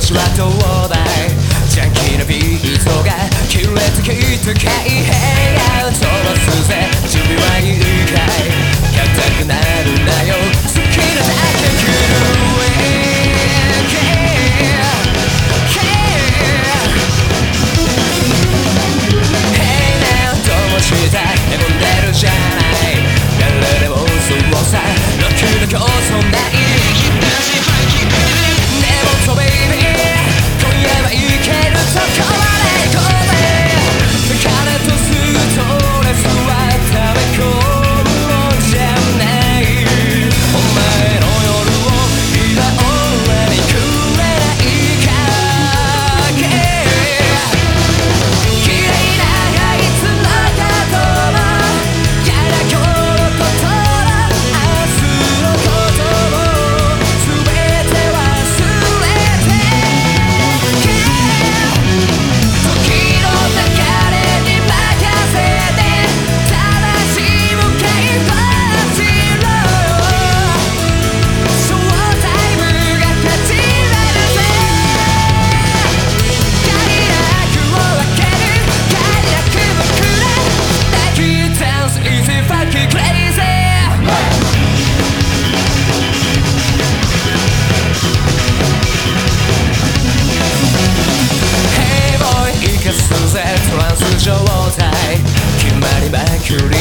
年は東大ジャンキーなビートが mercury